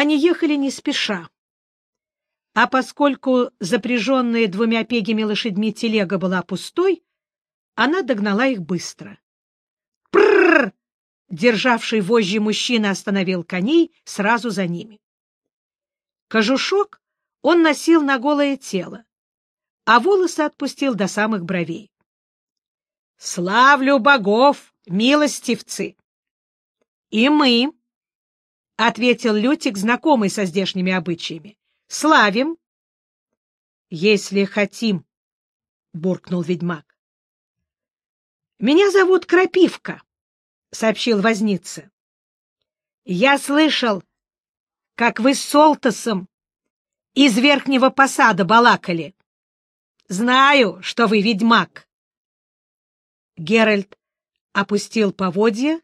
Они ехали не спеша. А поскольку запряженная двумя пегими лошадьми телега была пустой, она догнала их быстро. «Прррр!» — державший вожжи мужчина остановил коней сразу за ними. Кожушок он носил на голое тело, а волосы отпустил до самых бровей. «Славлю богов, милостивцы!» «И мы!» — ответил Лютик, знакомый со здешними обычаями. «Славим!» «Если хотим!» — буркнул ведьмак. «Меня зовут Крапивка», — сообщил возница. «Я слышал, как вы с Солтосом из верхнего посада балакали. Знаю, что вы ведьмак. Геральт опустил поводья,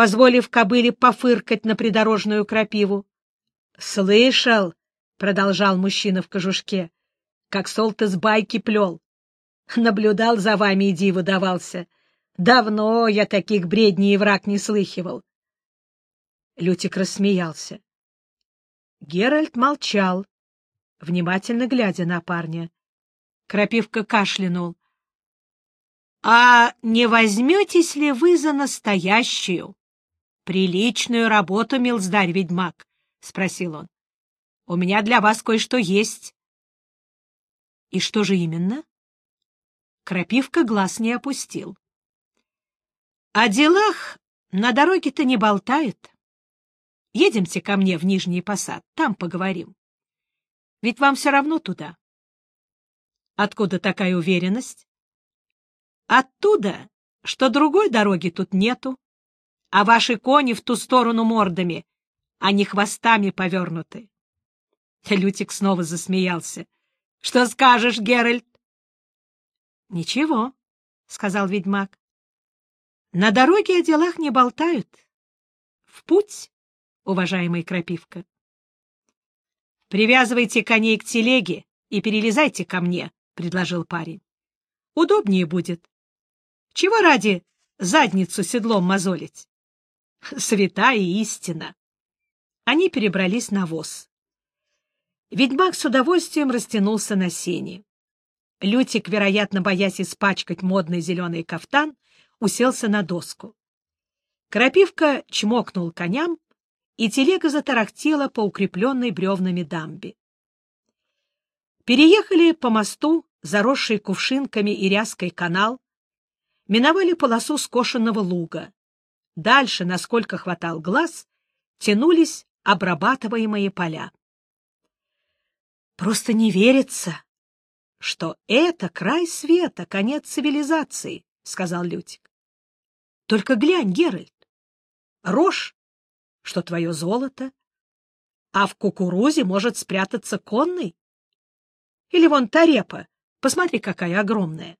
позволив кобыле пофыркать на придорожную крапиву. — Слышал, — продолжал мужчина в кожушке, — как Солтес байки плел. Наблюдал за вами и диву давался. Давно я таких бредней и враг не слыхивал. Лютик рассмеялся. Геральт молчал, внимательно глядя на парня. Крапивка кашлянул. — А не возьметесь ли вы за настоящую, приличную работу, милздарь-ведьмак? — спросил он. — У меня для вас кое-что есть. — И что же именно? Крапивка глаз не опустил. — О делах на дороге-то не болтают. Едемте ко мне в Нижний Посад, там поговорим. Ведь вам все равно туда. Откуда такая уверенность? Оттуда, что другой дороги тут нету, а ваши кони в ту сторону мордами, а не хвостами повернуты. Лютик снова засмеялся. — Что скажешь, Геральт? — Ничего, — сказал ведьмак. — На дороге о делах не болтают. В путь уважаемый Крапивка. — Привязывайте коней к телеге и перелезайте ко мне, — предложил парень. — Удобнее будет. Чего ради задницу седлом мозолить? Святая истина. Они перебрались на воз. Ведьмак с удовольствием растянулся на сене. Лютик, вероятно, боясь испачкать модный зеленый кафтан, уселся на доску. Крапивка чмокнул коням и телега затарахтела по укрепленной бревнами дамбе. Переехали по мосту, заросший кувшинками и ряской канал, миновали полосу скошенного луга. Дальше, насколько хватал глаз, тянулись обрабатываемые поля. Просто не верится, что это край света, конец цивилизации, — сказал Лютик. — Только глянь, Геральт, рожь что твое золото, а в кукурузе может спрятаться конный. Или вон та репа, посмотри, какая огромная.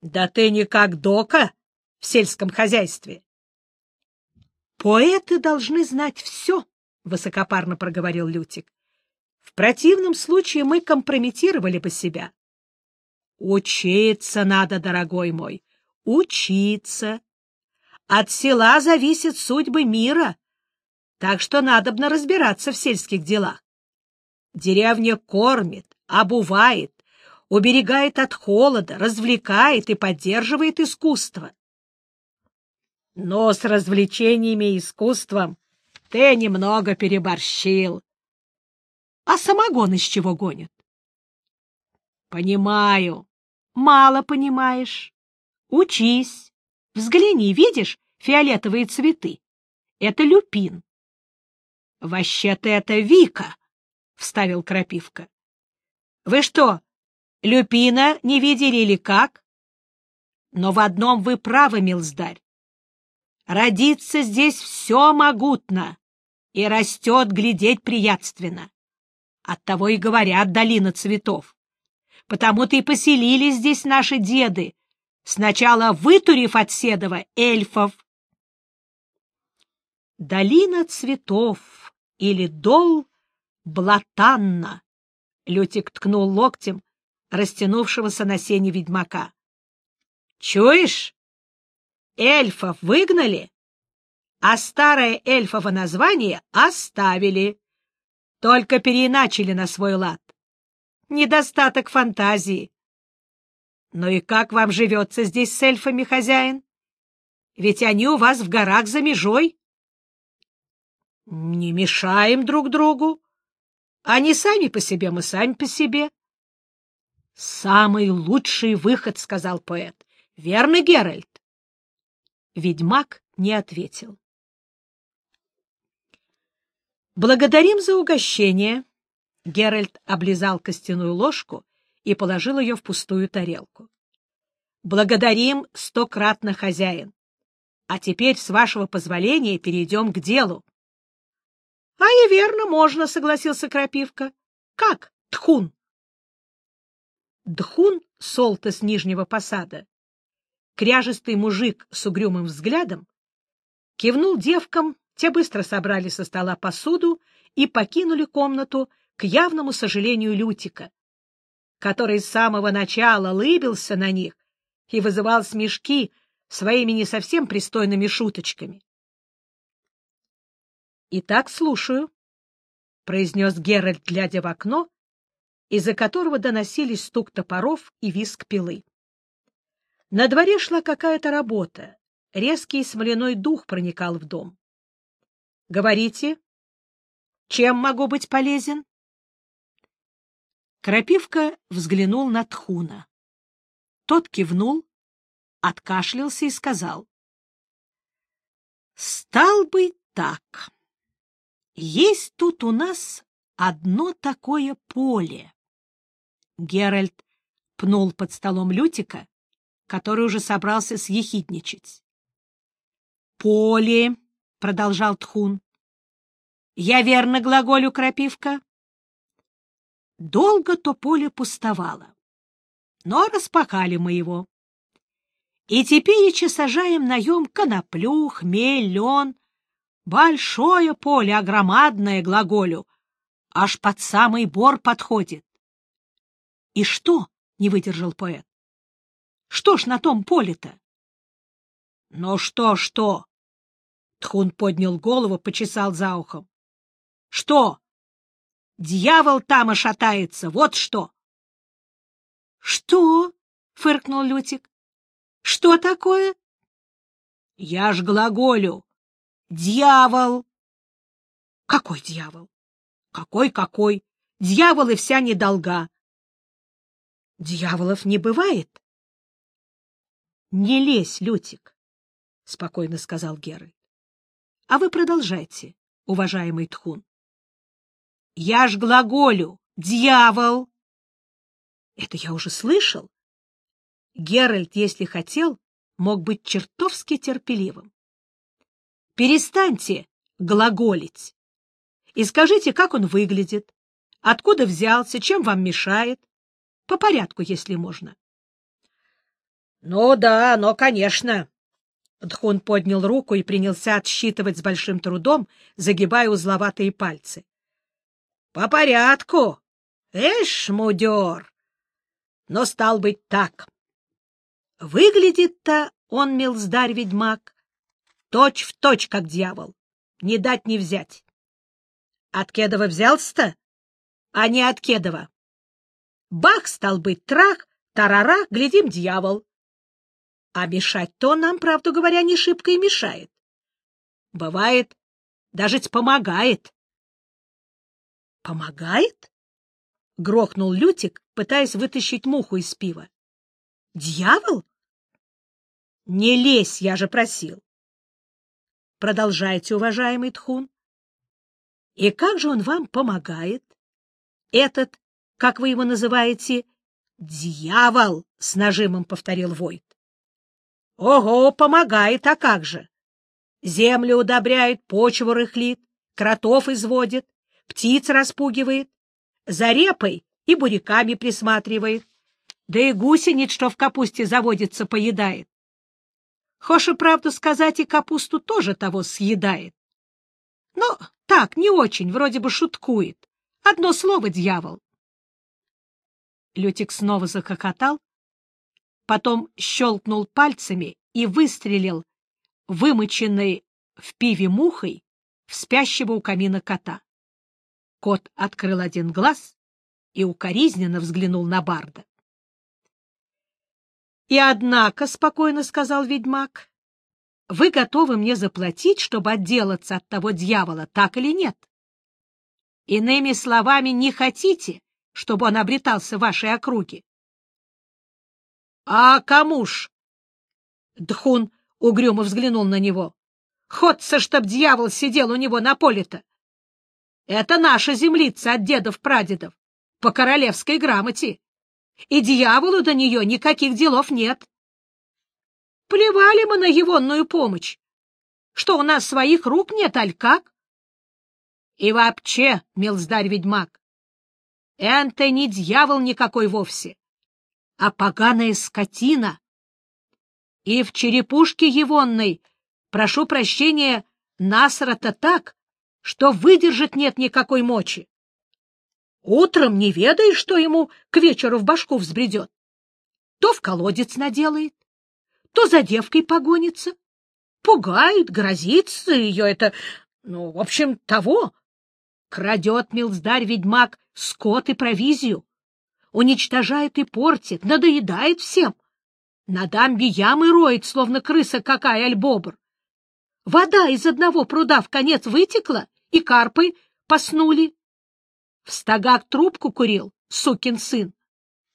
Да ты не как дока в сельском хозяйстве. Поэты должны знать все, — высокопарно проговорил Лютик. В противном случае мы компрометировали бы себя. Учиться надо, дорогой мой, учиться. От села зависит судьбы мира, так что надобно разбираться в сельских делах. Деревня кормит, обувает, уберегает от холода, развлекает и поддерживает искусство. Но с развлечениями и искусством ты немного переборщил. А самогон из чего гонят? Понимаю. Мало понимаешь. Учись. Взгляни, видишь фиолетовые цветы? Это люпин. — Вообще-то это Вика, — вставил Крапивка. — Вы что, люпина не видели или как? Но в одном вы правы, милздарь. Родиться здесь все могутно и растет глядеть приятственно. Оттого и говорят долина цветов. Потому-то и поселились здесь наши деды, сначала вытурив от Седова эльфов. Долина цветов или дол Блатанна, Лютик ткнул локтем растянувшегося на сене ведьмака. — Чуешь? Эльфов выгнали, а старое эльфово название оставили, только переиначили на свой лад. Недостаток фантазии. Ну и как вам живется здесь с эльфами, хозяин? Ведь они у вас в горах за межой. Не мешаем друг другу. Они сами по себе, мы сами по себе. Самый лучший выход, — сказал поэт. Верно, Геральт? Ведьмак не ответил. Благодарим за угощение. Геральт облизал костяную ложку и положил ее в пустую тарелку. Благодарим стократно, хозяин. А теперь, с вашего позволения, перейдем к делу. — А и верно, можно, — согласился Крапивка. — Как, Тхун? Дхун, солта с нижнего посада, кряжистый мужик с угрюмым взглядом, кивнул девкам, те быстро собрали со стола посуду и покинули комнату к явному сожалению Лютика, который с самого начала лыбился на них и вызывал смешки своими не совсем пристойными шуточками. — Итак, слушаю, — произнес Геральт, глядя в окно, из-за которого доносились стук топоров и визг пилы. На дворе шла какая-то работа, резкий смоляной дух проникал в дом. — Говорите, чем могу быть полезен? Крапивка взглянул на Тхуна. Тот кивнул, откашлялся и сказал. — Стал быть так. Есть тут у нас одно такое поле. Геральт пнул под столом Лютика, который уже собрался съехидничать. — Поле, — продолжал Тхун. — Я верно глаголю, Крапивка? Долго то поле пустовало, но распахали мы его. И теперь сажаем наем коноплю, хмель, лен. Большое поле, огромадное, глаголю, аж под самый бор подходит. — И что? — не выдержал поэт. — Что ж на том поле-то? — Ну что, что? Тхун поднял голову, почесал за ухом. — Что? Дьявол там ошатается, вот что! — Что? — фыркнул Лютик. — Что такое? — Я ж глаголю. Дьявол! — Какой дьявол? — Какой-какой? Дьявол и вся недолга. — Дьяволов не бывает. — Не лезь, Лютик, — спокойно сказал Геральт. — А вы продолжайте, уважаемый Тхун. Я ж глаголю. Дьявол! Это я уже слышал. Геральт, если хотел, мог быть чертовски терпеливым. Перестаньте глаголить и скажите, как он выглядит, откуда взялся, чем вам мешает. По порядку, если можно. — Ну да, но, конечно. Дхун поднял руку и принялся отсчитывать с большим трудом, загибая узловатые пальцы. По порядку. Эш, мудер. Но стал быть так. Выглядит-то он, милздарь-ведьмак, точь в точь, как дьявол. Не дать не взять. От Кедова взялся-то, а не от Кедова. Бах, стал быть, трах, тарара, глядим, дьявол. А мешать-то нам, правду говоря, не шибко и мешает. Бывает, даже помогает. Помогает? Грохнул Лютик, пытаясь вытащить муху из пива. Дьявол? Не лезь, я же просил. Продолжайте, уважаемый Тхун. И как же он вам помогает? Этот, как вы его называете, дьявол, с нажимом повторил Войт. Ого, помогает, а как же? Землю удобряет, почву рыхлит, кротов изводит, птиц распугивает, за репой и буряками присматривает, да и гусениц, что в капусте заводится, поедает. Хоша, правду сказать, и капусту тоже того съедает. Но так, не очень, вроде бы шуткует. Одно слово — дьявол. Лютик снова захохотал, потом щелкнул пальцами и выстрелил вымоченной в пиве мухой в спящего у камина кота. Кот открыл один глаз и укоризненно взглянул на Барда. — И однако, — спокойно сказал ведьмак, — вы готовы мне заплатить, чтобы отделаться от того дьявола, так или нет? Иными словами, не хотите, чтобы он обретался в вашей округе? — А кому ж? Дхун угрюмо взглянул на него. — Ходца, чтоб дьявол сидел у него на поле-то. Это наша землица от дедов-прадедов, по королевской грамоте. И дьяволу до нее никаких делов нет. Плевали мы на егонную помощь. Что, у нас своих рук нет, аль как? И вообще, милздарь-ведьмак, это не дьявол никакой вовсе, а поганая скотина. И в черепушке егонной, прошу прощения, насрата так, что выдержать нет никакой мочи. Утром не ведаешь, что ему к вечеру в башку взбредет. То в колодец наделает, то за девкой погонится. Пугает, грозится ее это, ну, в общем, того. Крадет милздарь-ведьмак скот и провизию, уничтожает и портит, надоедает всем. На дамбе ямы роет, словно крыса какая альбобр. Вода из одного пруда в конец вытекла, и карпы поснули. В стогах трубку курил, сукин сын.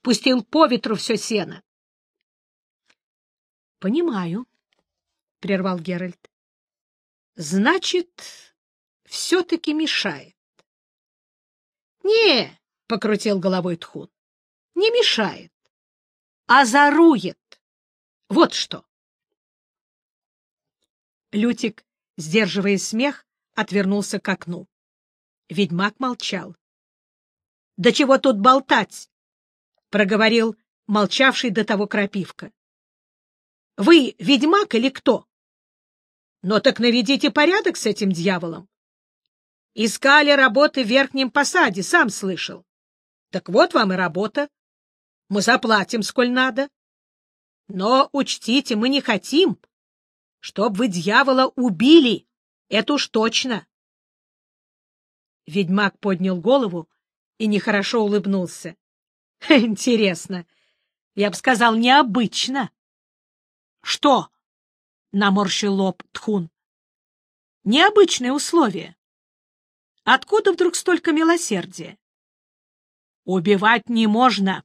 Пустил по ветру все сено. — Понимаю, — прервал Геральт. — Значит, все-таки мешает. — Не, — покрутил головой Тхун, — не мешает, а зарует. Вот что. Лютик, сдерживая смех, отвернулся к окну. Ведьмак молчал. — Да чего тут болтать? — проговорил молчавший до того крапивка. — Вы ведьмак или кто? — Ну так наведите порядок с этим дьяволом. Искали работы в верхнем посаде, сам слышал. Так вот вам и работа. Мы заплатим, сколь надо. Но учтите, мы не хотим, чтоб вы дьявола убили. Это уж точно. Ведьмак поднял голову и нехорошо улыбнулся. — Интересно. Я бы сказал, необычно. — Что? — наморщил лоб Тхун. — Необычные условия. Откуда вдруг столько милосердия? — Убивать не можно.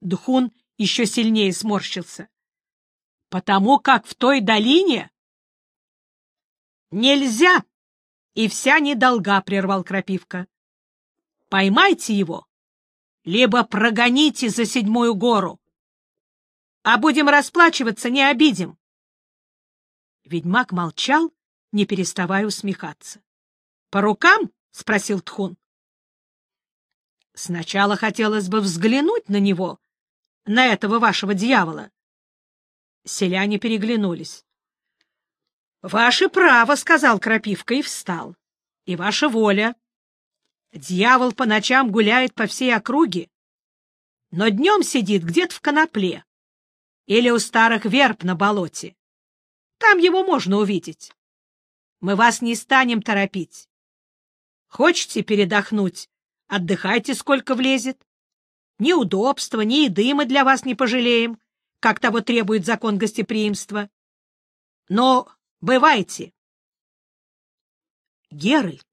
Дхун еще сильнее сморщился. — Потому как в той долине... — Нельзя! и вся недолга, — прервал Крапивка. — Поймайте его, либо прогоните за седьмую гору. А будем расплачиваться, не обидим. Ведьмак молчал, не переставая усмехаться. — По рукам? — спросил Тхун. — Сначала хотелось бы взглянуть на него, на этого вашего дьявола. Селяне переглянулись. — Ваше право, — сказал Крапивка и встал. — И ваша воля. Дьявол по ночам гуляет по всей округе, но днем сидит где-то в конопле или у старых верб на болоте. Там его можно увидеть. Мы вас не станем торопить. Хочете передохнуть? Отдыхайте, сколько влезет. Ни удобства, ни еды мы для вас не пожалеем, как того требует закон гостеприимства. Но Бывайте. Геральт.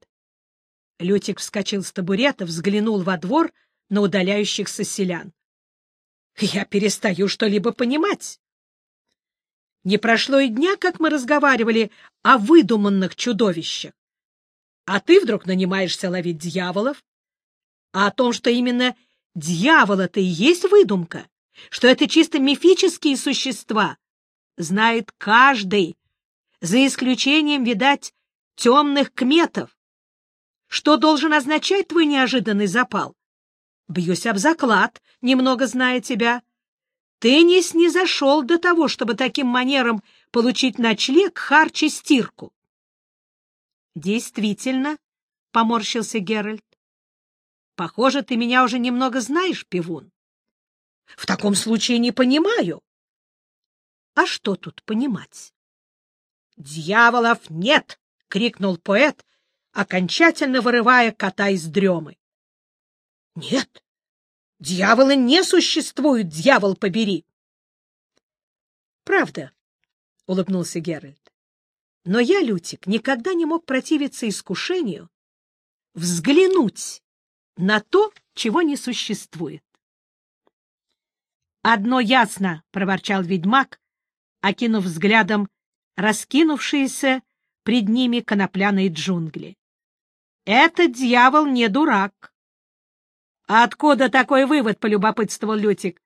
Лютик вскочил с табурета, взглянул во двор на удаляющихся селян. Я перестаю что-либо понимать. Не прошло и дня, как мы разговаривали о выдуманных чудовищах. А ты вдруг нанимаешься ловить дьяволов? А о том, что именно дьявола-то и есть выдумка, что это чисто мифические существа, знает каждый, за исключением, видать, темных кметов. Что должен означать твой неожиданный запал? Бьюсь об заклад, немного зная тебя. Ты не снизошел до того, чтобы таким манером получить ночлег, харч и стирку. — Действительно, — поморщился Геральт. — Похоже, ты меня уже немного знаешь, пивун. — В таком случае не понимаю. — А что тут понимать? Дьяволов нет! — крикнул поэт, окончательно вырывая кота из дремы. — Нет, дьяволы не существуют, дьявол побери! — Правда, — улыбнулся Геральт. — Но я, Лютик, никогда не мог противиться искушению взглянуть на то, чего не существует. «Одно ясно», — проворчал ведьмак, окинув взглядом раскинувшиеся пред ними конопляные джунгли. «Этот дьявол не дурак». «А откуда такой вывод?» — полюбопытствовал Лютик.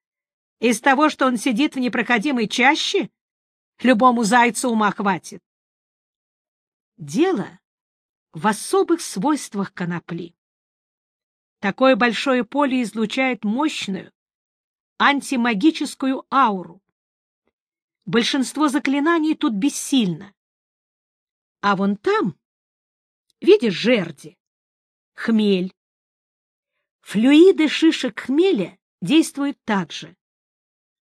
«Из того, что он сидит в непроходимой чаще? Любому зайцу ума хватит». Дело в особых свойствах конопли. Такое большое поле излучает мощную антимагическую ауру. Большинство заклинаний тут бессильно. А вон там, видишь, жерди, хмель. Флюиды шишек хмеля действуют так же.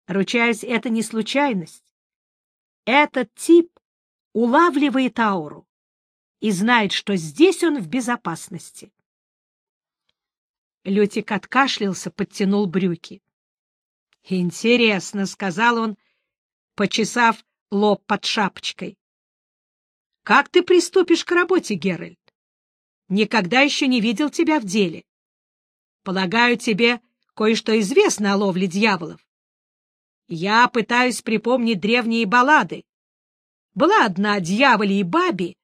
Ручаясь, это не случайность. Этот тип улавливает ауру и знает, что здесь он в безопасности. Лютик откашлялся, подтянул брюки. — Интересно, — сказал он, почесав лоб под шапочкой. — Как ты приступишь к работе, Геральт? Никогда еще не видел тебя в деле. Полагаю, тебе кое-что известно о ловле дьяволов. Я пытаюсь припомнить древние баллады. Была одна дьяволе и бабе,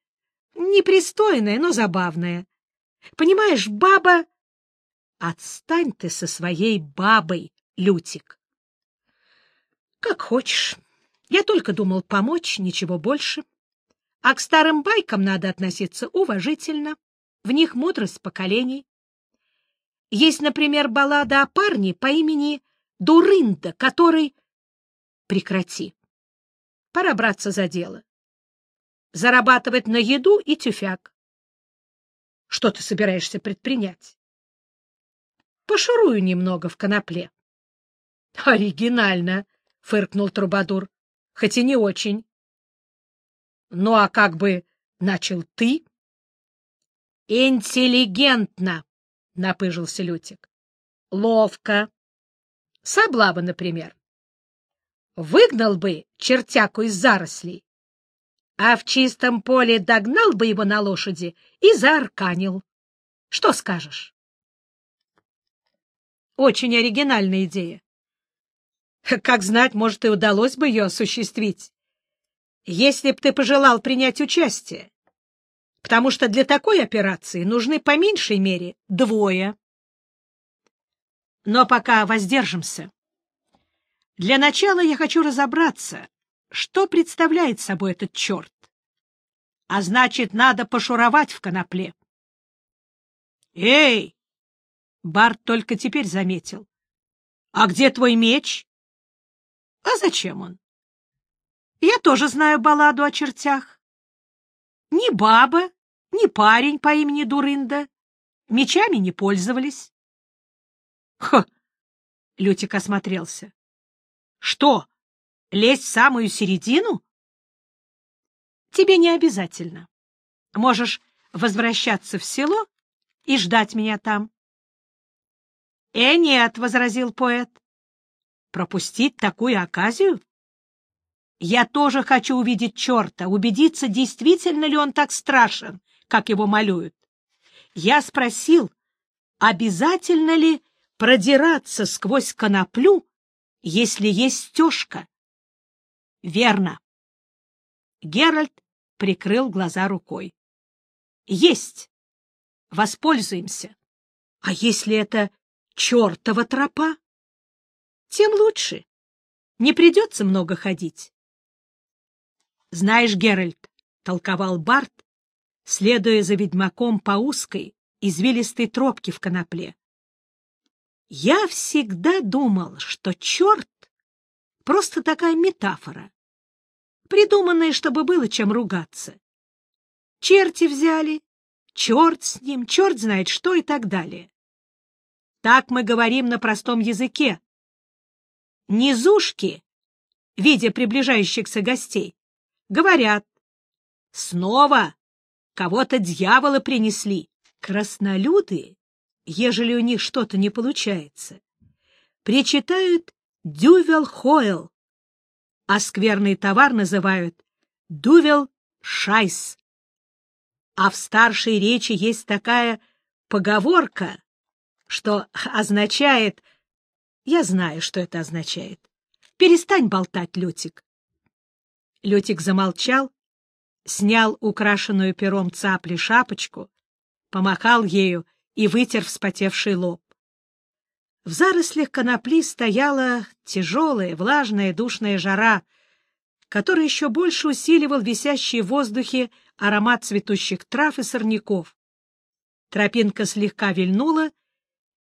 непристойная, но забавная. Понимаешь, баба Отстань ты со своей бабой, Лютик. Как хочешь. Я только думал помочь, ничего больше. А к старым байкам надо относиться уважительно. В них мудрость поколений. Есть, например, баллада о парне по имени Дурында, который... Прекрати. Пора браться за дело. Зарабатывать на еду и тюфяк. Что ты собираешься предпринять? Пошурую немного в конопле. — Оригинально, — фыркнул Трубадур, — хоть и не очень. — Ну, а как бы начал ты? — Интеллигентно, — напыжился Лютик. — Ловко. Соблава, например. Выгнал бы чертяку из зарослей, а в чистом поле догнал бы его на лошади и заарканил. Что скажешь? Очень оригинальная идея. Как знать, может, и удалось бы ее осуществить, если б ты пожелал принять участие, потому что для такой операции нужны по меньшей мере двое. Но пока воздержимся. Для начала я хочу разобраться, что представляет собой этот черт. А значит, надо пошуровать в конопле. «Эй, Барт только теперь заметил. — А где твой меч? — А зачем он? — Я тоже знаю балладу о чертях. Ни баба, ни парень по имени Дурында мечами не пользовались. — Хо! — Лютик осмотрелся. — Что, лезть в самую середину? — Тебе не обязательно. Можешь возвращаться в село и ждать меня там. — Э, нет, — возразил поэт. — Пропустить такую оказию? Я тоже хочу увидеть черта, убедиться, действительно ли он так страшен, как его малюют. Я спросил, обязательно ли продираться сквозь коноплю, если есть стежка? — Верно. Геральт прикрыл глаза рукой. — Есть. Воспользуемся. А если это чертова тропа. Тем лучше. Не придется много ходить. Знаешь, Геральт, — толковал Барт, следуя за ведьмаком по узкой, извилистой тропке в конопле. Я всегда думал, что черт — просто такая метафора, придуманная, чтобы было чем ругаться. Черти взяли, черт с ним, черт знает что и так далее. Так мы говорим на простом языке. Низушки, видя приближающихся гостей, говорят Снова кого-то дьявола принесли. Краснолюды, ежели у них что-то не получается, причитают «дювел хойл», а скверный товар называют «дювел шайс». А в старшей речи есть такая поговорка, что означает... Я знаю, что это означает. Перестань болтать, Лютик. Лютик замолчал, снял украшенную пером цапли шапочку, помахал ею и вытер вспотевший лоб. В зарослях конопли стояла тяжелая, влажная, душная жара, которая еще больше усиливал висящий в воздухе аромат цветущих трав и сорняков. Тропинка слегка вильнула,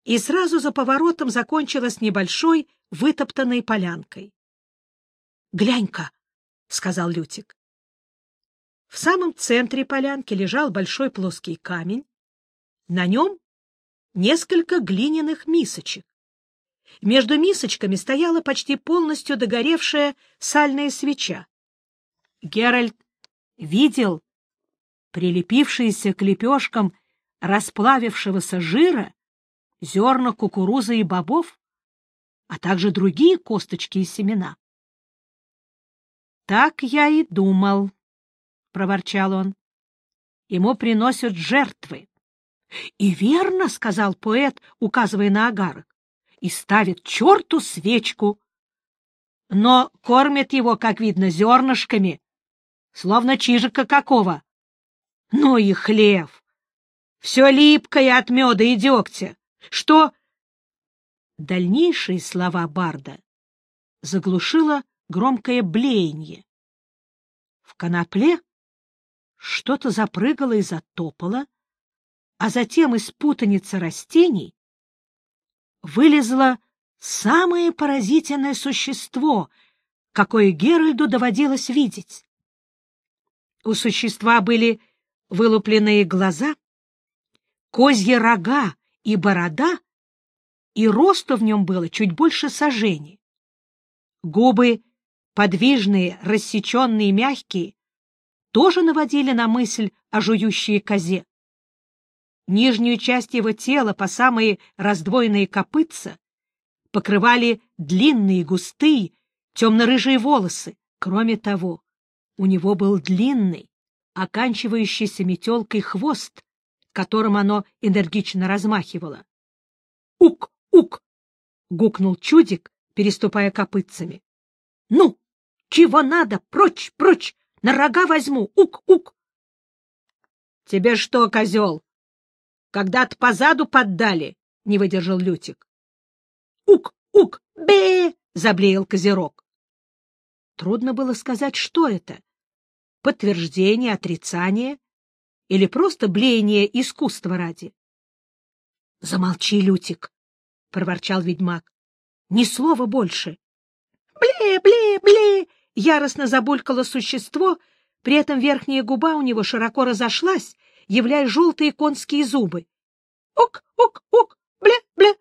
и сразу за поворотом закончилась небольшой вытоптанной полянкой. — Глянь-ка, — сказал Лютик. В самом центре полянки лежал большой плоский камень. На нем несколько глиняных мисочек. Между мисочками стояла почти полностью догоревшая сальная свеча. Геральт видел прилепившиеся к лепешкам расплавившегося жира зерна кукурузы и бобов, а также другие косточки и семена. «Так я и думал», — проворчал он. «Ему приносят жертвы». «И верно», — сказал поэт, указывая на агарок, — «и ставит черту свечку». Но кормят его, как видно, зернышками, словно чижика какого. Ну и хлев! Все липкое от меда и дегтя. Что... Дальнейшие слова Барда заглушило громкое блеяние. В конопле что-то запрыгало и затопало, а затем из путаницы растений вылезло самое поразительное существо, какое Геральду доводилось видеть. У существа были вылупленные глаза, козьи рога и борода, и росту в нем было чуть больше сажени. Губы, подвижные, рассеченные, мягкие, тоже наводили на мысль о жующей козе. Нижнюю часть его тела по самые раздвоенные копытца покрывали длинные, густые, темно-рыжие волосы. Кроме того, у него был длинный, оканчивающийся метелкой хвост, которым оно энергично размахивало. «Ук! Ук!» — гукнул чудик, переступая копытцами. «Ну, чего надо? Прочь, прочь! На рога возьму! Ук! Ук!» «Тебе что, козел, когда-то позаду поддали?» — не выдержал Лютик. «Ук! Ук! Бе!» — заблеял козерог. Трудно было сказать, что это. Подтверждение, отрицание или просто блеяние искусства ради? — Замолчи, Лютик, — проворчал ведьмак. — Ни слова больше. «Бле, бле, бле!» — яростно забулькало существо, при этом верхняя губа у него широко разошлась, являя желтые конские зубы. «Ук, ук, ук! Бле, бле!»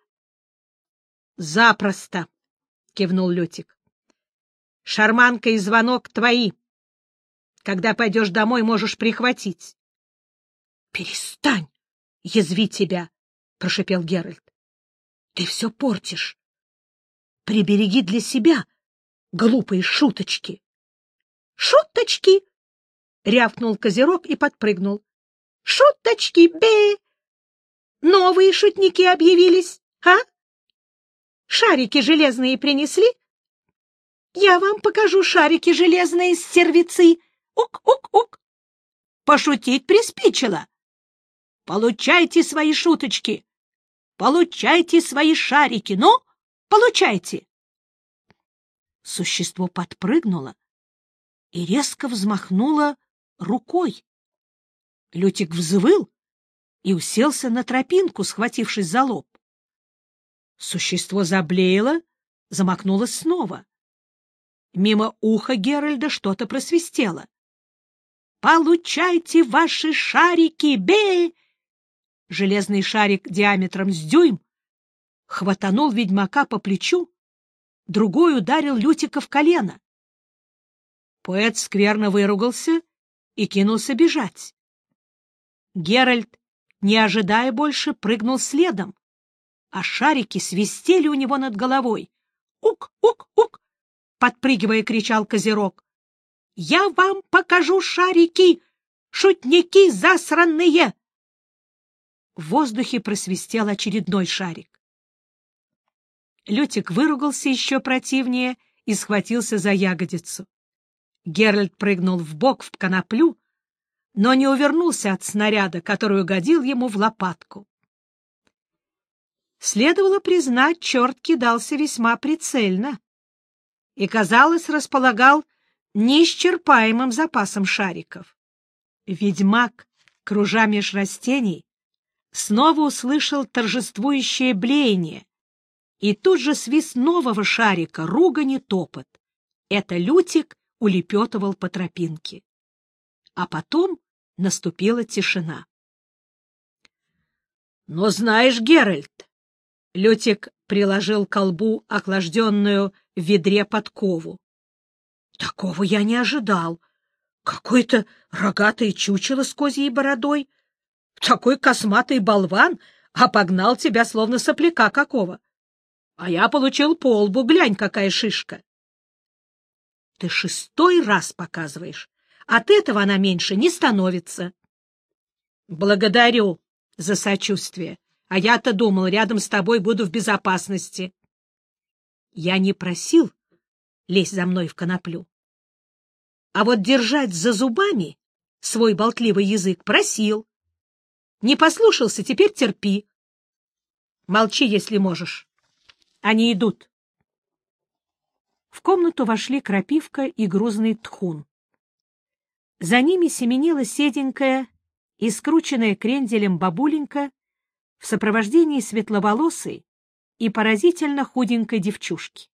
«Запросто!» — кивнул Лютик. «Шарманка и звонок твои. Когда пойдешь домой, можешь прихватить. — Перестань! Язви тебя! — прошепел Геральт. — Ты все портишь. Прибереги для себя глупые шуточки. — Шуточки! — рявкнул Козерог и подпрыгнул. — Шуточки, бе! Новые шутники объявились, а? Шарики железные принесли? Я вам покажу шарики железные с сервицы. Ук-ук-ук! Пошутить приспичило. Получайте свои шуточки! Получайте свои шарики! Ну, получайте!» Существо подпрыгнуло и резко взмахнуло рукой. Лютик взвыл и уселся на тропинку, схватившись за лоб. Существо заблеяло, замахнулось снова. Мимо уха Геральда что-то просвистело. «Получайте ваши шарики, бей!» Железный шарик диаметром с дюйм, хватанул ведьмака по плечу, другой ударил Лютика в колено. Поэт скверно выругался и кинулся бежать. Геральт, не ожидая больше, прыгнул следом, а шарики свистели у него над головой. «Ук, ук, ук!» — подпрыгивая, кричал Козерог. «Я вам покажу шарики! Шутники засранные!» В воздухе просвистел очередной шарик. Лютик выругался еще противнее и схватился за ягодицу. Геральт прыгнул в бок в коноплю, но не увернулся от снаряда, который угодил ему в лопатку. Следовало признать, черт кидался весьма прицельно и, казалось, располагал неисчерпаемым запасом шариков. Ведьмак, кружа меж растений, снова услышал торжествующее блеяние, и тут же свист нового шарика, ругань и топот. Это Лютик улепетывал по тропинке. А потом наступила тишина. — Но знаешь, Геральт, Лютик приложил к колбу охлажденную в ведре подкову. — Такого я не ожидал. Какое-то рогатое чучело с козьей бородой. Такой косматый болван опогнал тебя, словно сопляка какого. А я получил полбу, глянь, какая шишка. Ты шестой раз показываешь. От этого она меньше не становится. Благодарю за сочувствие. А я-то думал, рядом с тобой буду в безопасности. Я не просил лезть за мной в коноплю. А вот держать за зубами свой болтливый язык просил. Не послушался, теперь терпи. Молчи, если можешь. Они идут. В комнату вошли крапивка и грузный тхун. За ними семенила седенькая и скрученная кренделем бабуленька в сопровождении светловолосой и поразительно худенькой девчушки.